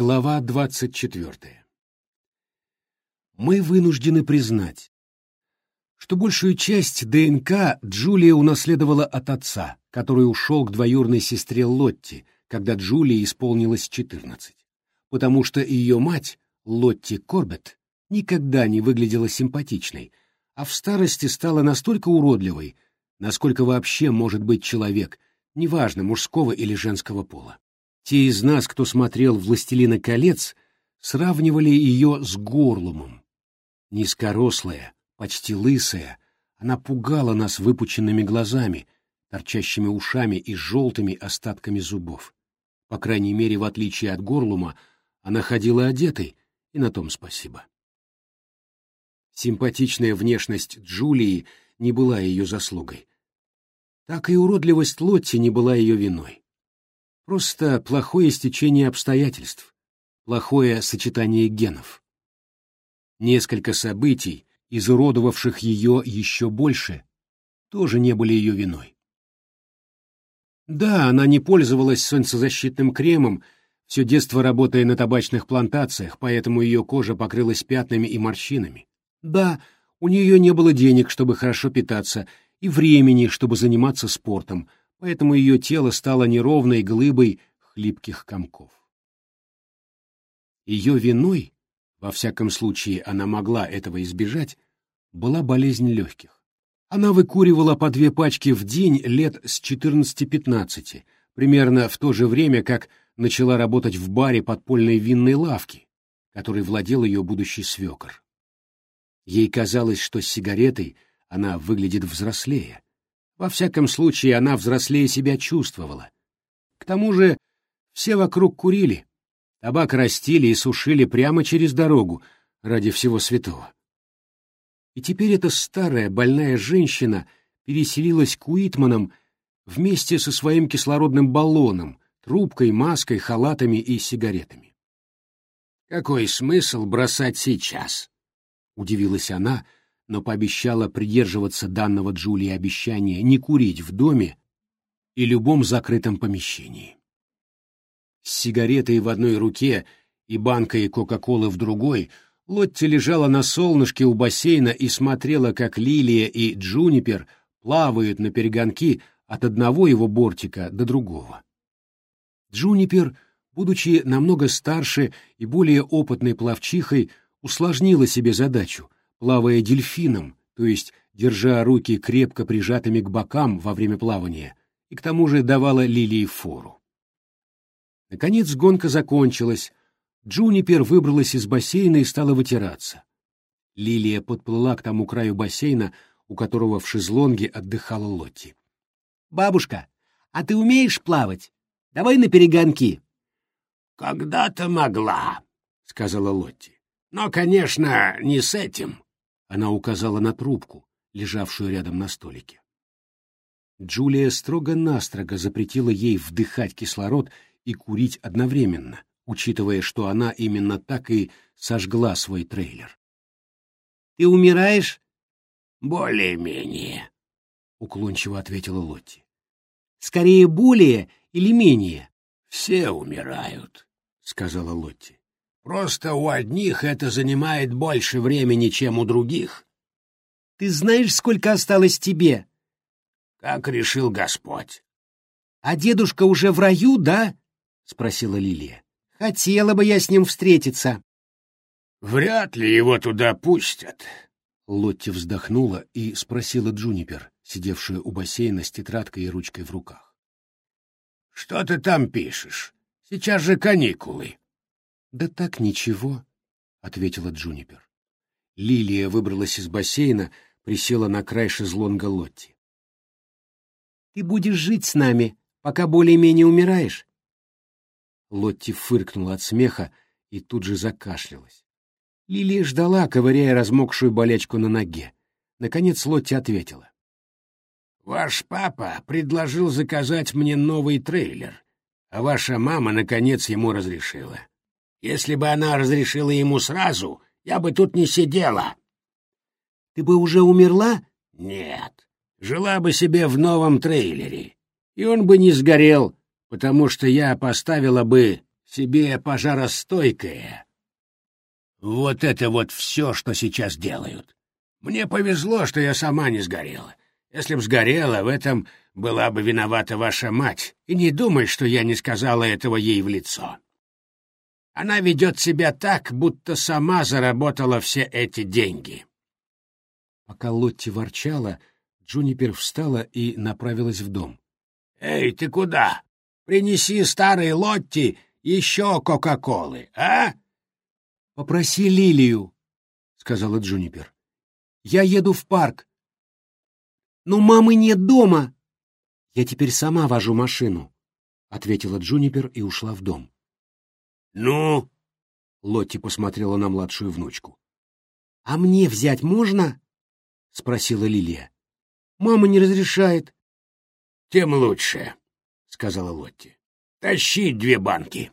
Глава двадцать четвертая. Мы вынуждены признать, что большую часть ДНК Джулия унаследовала от отца, который ушел к двоюрной сестре Лотти, когда Джулии исполнилось четырнадцать, потому что ее мать, Лотти Корбет, никогда не выглядела симпатичной, а в старости стала настолько уродливой, насколько вообще может быть человек, неважно, мужского или женского пола. Те из нас, кто смотрел «Властелина колец», сравнивали ее с Горлумом. Низкорослая, почти лысая, она пугала нас выпученными глазами, торчащими ушами и желтыми остатками зубов. По крайней мере, в отличие от Горлума, она ходила одетой, и на том спасибо. Симпатичная внешность Джулии не была ее заслугой. Так и уродливость Лотти не была ее виной. Просто плохое стечение обстоятельств, плохое сочетание генов. Несколько событий, изуродовавших ее еще больше, тоже не были ее виной. Да, она не пользовалась солнцезащитным кремом, все детство работая на табачных плантациях, поэтому ее кожа покрылась пятнами и морщинами. Да, у нее не было денег, чтобы хорошо питаться, и времени, чтобы заниматься спортом, поэтому ее тело стало неровной глыбой хлипких комков. Ее виной, во всяком случае она могла этого избежать, была болезнь легких. Она выкуривала по две пачки в день лет с 14-15, примерно в то же время, как начала работать в баре подпольной винной лавки, которой владел ее будущий свекор. Ей казалось, что с сигаретой она выглядит взрослее. Во всяком случае, она взрослее себя чувствовала. К тому же все вокруг курили, табак растили и сушили прямо через дорогу ради всего святого. И теперь эта старая больная женщина переселилась к Уитманам вместе со своим кислородным баллоном, трубкой, маской, халатами и сигаретами. «Какой смысл бросать сейчас?» — удивилась она, но пообещала придерживаться данного Джулии обещания не курить в доме и любом закрытом помещении. С сигаретой в одной руке и банкой Кока-Колы в другой — Лотти лежала на солнышке у бассейна и смотрела, как Лилия и Джунипер плавают на перегонки от одного его бортика до другого. Джунипер, будучи намного старше и более опытной пловчихой, усложнила себе задачу, плавая дельфином, то есть держа руки крепко прижатыми к бокам во время плавания, и к тому же давала Лилии фору. Наконец гонка закончилась, Джунипер выбралась из бассейна и стала вытираться. Лилия подплыла к тому краю бассейна, у которого в шезлонге отдыхала Лотти. «Бабушка, а ты умеешь плавать? Давай на перегонки». «Когда-то могла», — сказала Лотти. «Но, конечно, не с этим». Она указала на трубку, лежавшую рядом на столике. Джулия строго-настрого запретила ей вдыхать кислород и курить одновременно, учитывая, что она именно так и сожгла свой трейлер. «Ты умираешь?» «Более-менее», — уклончиво ответила Лотти. «Скорее более или менее?» «Все умирают», — сказала Лотти. «Просто у одних это занимает больше времени, чем у других». «Ты знаешь, сколько осталось тебе?» «Как решил Господь». «А дедушка уже в раю, да?» — спросила Лилия. Хотела бы я с ним встретиться. Вряд ли его туда пустят. Лотти вздохнула и спросила Джунипер, сидевшую у бассейна с тетрадкой и ручкой в руках. — Что ты там пишешь? Сейчас же каникулы. — Да так ничего, — ответила Джунипер. Лилия выбралась из бассейна, присела на край шезлонга Лотти. — Ты будешь жить с нами, пока более-менее умираешь. Лотти фыркнула от смеха и тут же закашлялась. Лилия ждала, ковыряя размокшую болячку на ноге. Наконец Лотти ответила. «Ваш папа предложил заказать мне новый трейлер, а ваша мама, наконец, ему разрешила. Если бы она разрешила ему сразу, я бы тут не сидела». «Ты бы уже умерла?» «Нет, жила бы себе в новом трейлере, и он бы не сгорел, потому что я поставила бы себе пожаростойкое. Вот это вот все, что сейчас делают. Мне повезло, что я сама не сгорела. Если б сгорела, в этом была бы виновата ваша мать, и не думай, что я не сказала этого ей в лицо. Она ведет себя так, будто сама заработала все эти деньги. Пока Лотти ворчала, Джунипер встала и направилась в дом. — Эй, ты куда? Принеси старой Лотти еще Кока-Колы, а? — Попроси Лилию, — сказала Джунипер. — Я еду в парк. — Но мамы нет дома. — Я теперь сама вожу машину, — ответила Джунипер и ушла в дом. — Ну? — Лотти посмотрела на младшую внучку. — А мне взять можно? — спросила Лилия. — Мама не разрешает. — Тем лучше, — сказала Лотти. — Тащи две банки.